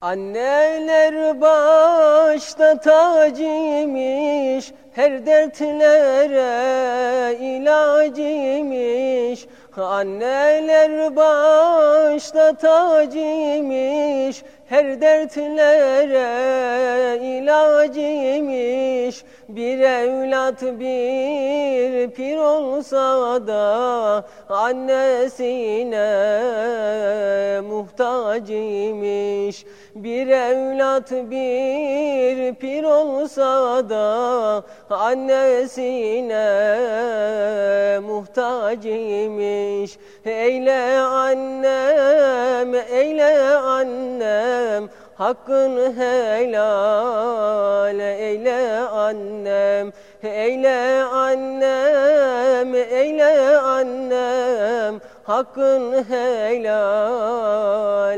Anneler başta tacıymış, her dertlere ilacıymış. Anneler başta tacıymış, her dertlere ilacıymış. Bir evlat bir pir olsa da annesine muhtacıymış. Bir evlat bir pir olsa da annesine muhtacıymış. Eyle annem, eyle annem, Hakkın helal annem Hakkın helal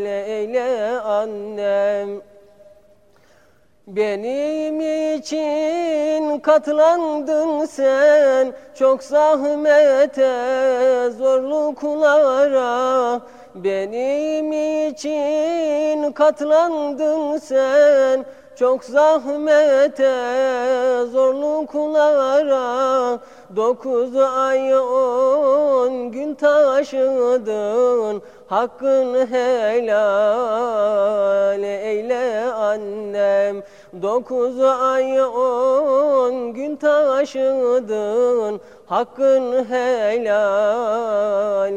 eyle annem. Benim için katlandın sen çok zahmete zorluklara. Benim için katlandın sen çok zahmete zorluklara Dokuz ay on gün taşıdın Hakkın helal eyle annem. Dokuz ay on gün taşıdın Hakkın helal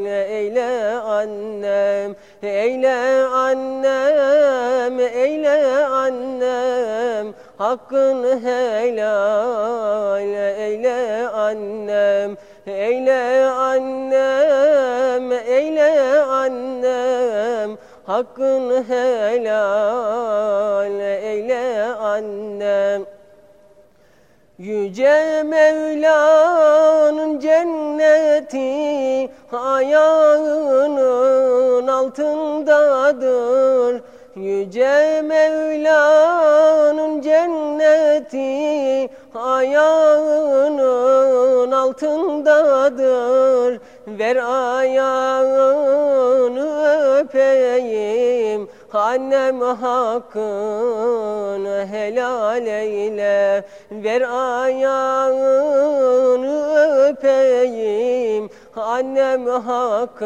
eyle annem. Eyle annem, eyle annem Hakkın helal annem Hakkın helal eyle annem Yüce Mevla'nın cenneti ayağının altındadır. Yüce Mevla'nın cenneti ayağının altındadır. Ver ayağını öpeyim. Annem hakkını helal eyle. Ver ayağını öpeyim. Annem hakkını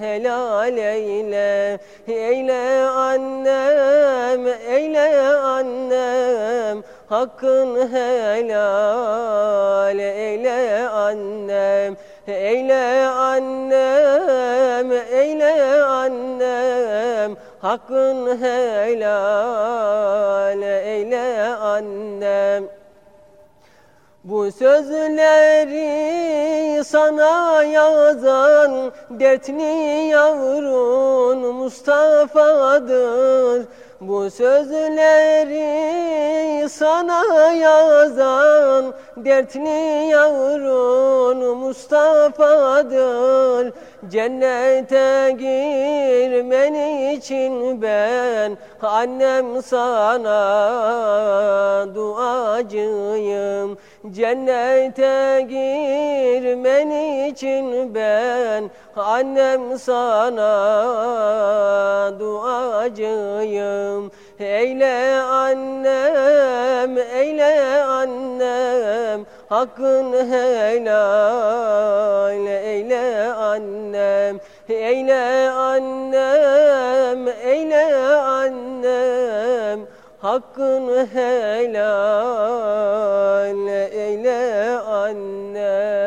helal eyle. Eyle annem, eyle annem. Hakkın helal Hakkın helal eyle annem bu sözleri sana yazan dertli yavrun Mustafa'dır. Bu sözleri sana yazan dertli yavrun Mustafa'dır. Cennete girmen için ben annem sana duacıyım. Cennete girmen için ben annem sana duacıyım. Eyle annem, eyle annem, hakkın helal annem. Eyle annem, eyle annem, hakkın helal eyle annem.